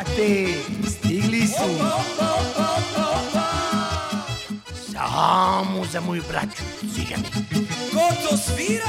Ate, stigli su. Samo za moju braću, cigani. Ko to svira?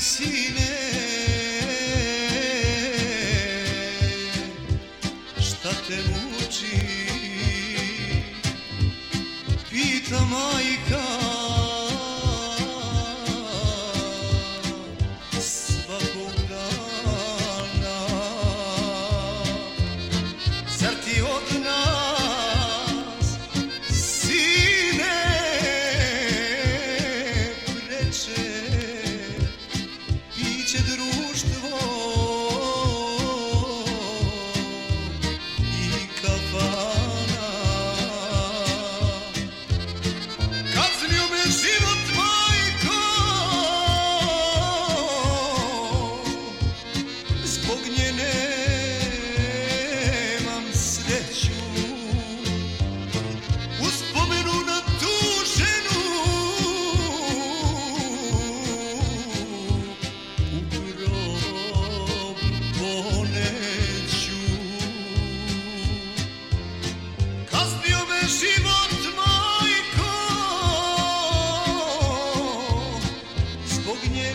Sine, šta te muči? Pita majka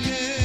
you.